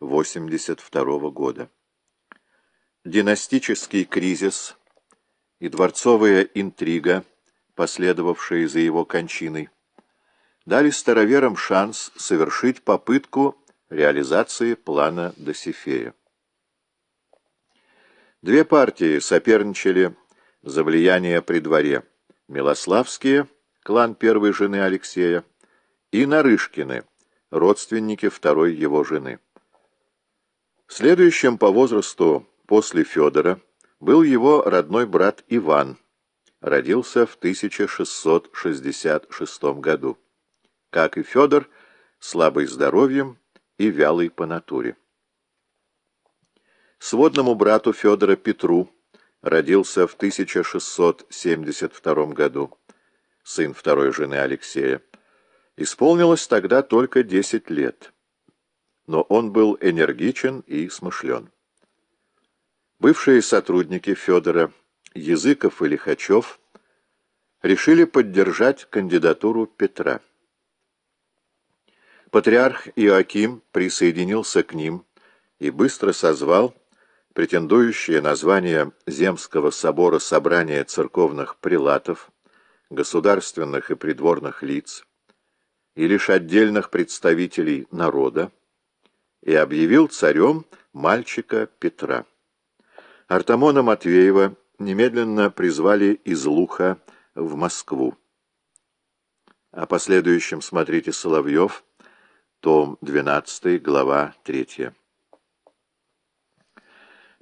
1782 года. Династический кризис и дворцовая интрига, последовавшие за его кончиной, дали староверам шанс совершить попытку реализации плана Досифея. Две партии соперничали за влияние при дворе. Милославские, клан первой жены Алексея, и Нарышкины, родственники второй его жены. Следующим по возрасту после Федора был его родной брат Иван, родился в 1666 году. Как и Федор, слабый здоровьем и вялый по натуре. Сводному брату Федора Петру родился в 1672 году, сын второй жены Алексея. Исполнилось тогда только 10 лет, но он был энергичен и смышлен. Бывшие сотрудники Федора, Языков и Лихачев, решили поддержать кандидатуру Петра. Патриарх Иоаким присоединился к ним и быстро созвал претендующее на звание Земского собора собрания церковных прилатов, государственных и придворных лиц и лишь отдельных представителей народа, и объявил царем мальчика Петра. Артамона Матвеева немедленно призвали из Луха в Москву. О последующем смотрите Соловьев, том 12, глава 3.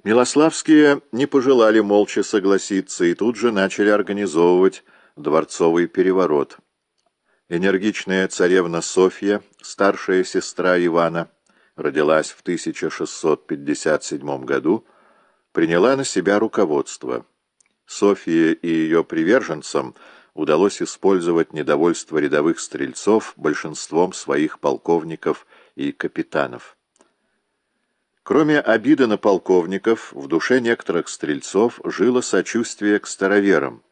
Милославские не пожелали молча согласиться и тут же начали организовывать дворцовый переворот. Энергичная царевна Софья, старшая сестра Ивана, родилась в 1657 году, приняла на себя руководство. Софье и ее приверженцам удалось использовать недовольство рядовых стрельцов большинством своих полковников и капитанов. Кроме обиды на полковников, в душе некоторых стрельцов жило сочувствие к староверам,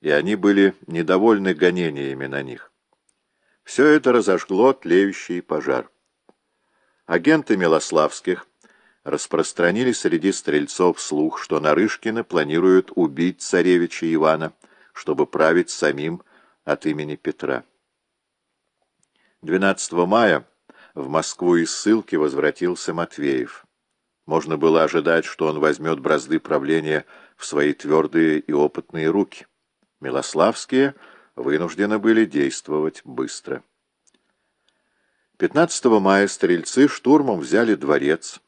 и они были недовольны гонениями на них. Все это разожгло тлеющий пожар. Агенты Милославских распространили среди стрельцов слух, что Нарышкины планируют убить царевича Ивана, чтобы править самим от имени Петра. 12 мая в Москву из ссылки возвратился Матвеев. Можно было ожидать, что он возьмет бразды правления в свои твердые и опытные руки. Милославские вынуждены были действовать быстро. 15 мая стрельцы штурмом взяли дворец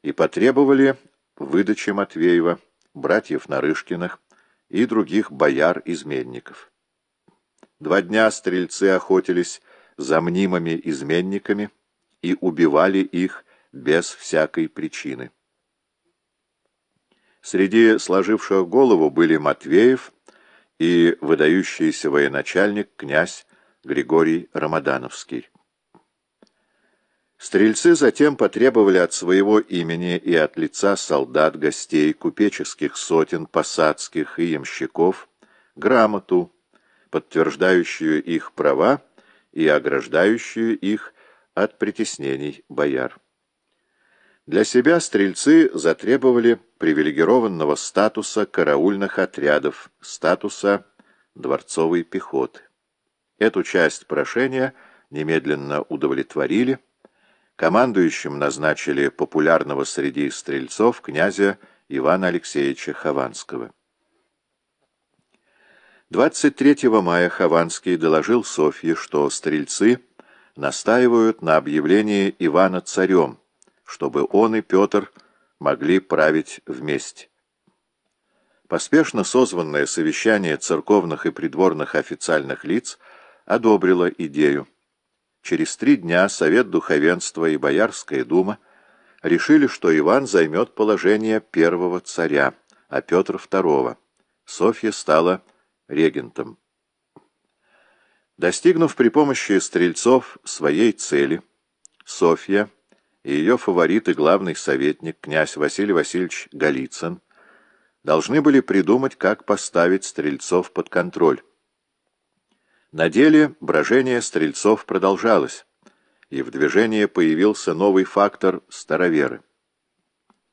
и потребовали выдачи Матвеева, братьев Нарышкиных и других бояр-изменников. Два дня стрельцы охотились за мнимыми изменниками и убивали их без всякой причины. Среди сложивших голову были Матвеев и выдающийся военачальник князь Григорий Рамадановский. Стрельцы затем потребовали от своего имени и от лица солдат, гостей, купеческих сотен, посадских и ямщиков грамоту, подтверждающую их права и ограждающую их от притеснений бояр. Для себя стрельцы затребовали привилегированного статуса караульных отрядов, статуса дворцовой пехоты. Эту часть прошения немедленно удовлетворили, командующим назначили популярного среди стрельцов князя Ивана Алексеевича Хованского. 23 мая Хованский доложил Софье, что стрельцы настаивают на объявлении Ивана царем, чтобы он и Петр могли править вместе. Поспешно созванное совещание церковных и придворных официальных лиц одобрило идею. Через три дня Совет Духовенства и Боярская дума решили, что Иван займет положение первого царя, а Петр — второго. Софья стала регентом. Достигнув при помощи стрельцов своей цели, Софья — и ее фаворит и главный советник, князь Василий Васильевич Голицын, должны были придумать, как поставить стрельцов под контроль. На деле брожение стрельцов продолжалось, и в движении появился новый фактор – староверы.